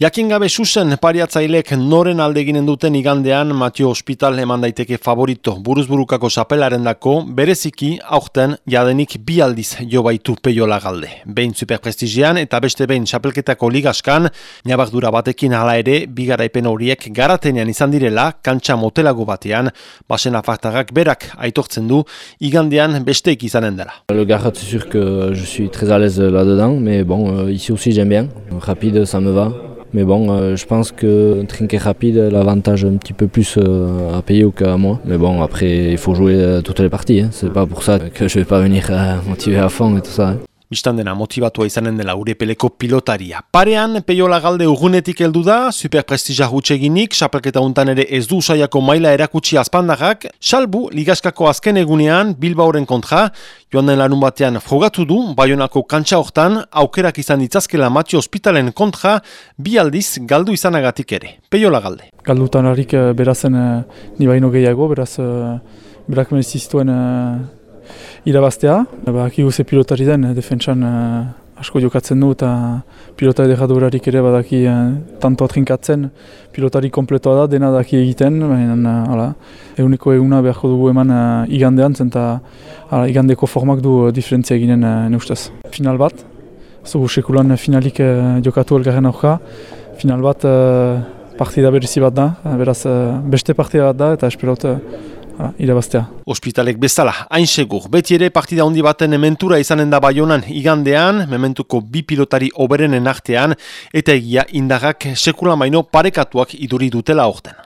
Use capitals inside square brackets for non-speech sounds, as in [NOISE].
Jakin gabe susen pariatzailek noren alde ginen duten igandean Matio Hospital eman daiteke favorito buruzburukako sapelaren dako bereziki aurten jadenik bi aldiz jo baitu peiola galde. Behin superprestigian eta beste behin sapelketako ligaskan, nabardura batekin hala ere bigaraipen horiek garatenean izan direla kantxa motelago batean, basen afartagak berak aitortzen du igandean besteik izanen dela. Le garrat, c'est sûr je suis très à l'aise là-dedans, mais bon, euh, ici aussi j'aime bien. Rapide, ça me va. Mais bon, euh, je pense que trinquer rapide, l'avantage un petit peu plus euh, à payer qu'à moi. Mais bon, après, il faut jouer euh, toutes les parties. Hein. C'est pas pour ça que je vais pas venir euh, [LAUGHS] motiver à fond et tout ça. Hein. Bistan dena motibatua izanen dela urepeleko pilotaria. Parean, peiola galde urgunetik heldu da, superprestija hutseginik, sapelketa untan ere ez du usaiako maila erakutsi azpandagak, salbu ligaskako azken egunean Bilbaoren kontra, joan den larun batean frogatu du, baionako kantsa hortan, aukerak izan ditzazkela Matio Hospitalen kontra, bi aldiz galdu izanagatik ere. Peiola galde. Galdutan harik eh, berazen eh, ni baino gehiago, beraz eh, berak mereziztuen irabaztea. Ba, Akigu ze pilotari den, eh, defentsan uh, asko jokatzen du eta pilotari dejadurarik ere badaki uh, tanto atrinkatzen pilotari kompletoa da, dena daki egiten, baina uh, eguneko eguna beharko dugu eman uh, igandean zen eta igandeko formak du uh, diferentzia eginen uh, neustaz. Final bat, zugu sekulan finalik uh, jokatu elgarren aurka, final bat uh, partida berrizi bat da, beraz uh, beste partida bat da eta esperot uh, irabaztea. Hospitalek bezala, hain segur, beti ere partida handi baten ementura izanen da baionan igandean, mementuko bi pilotari oberenen artean, eta egia indagak sekula maino parekatuak iduri dutela horten.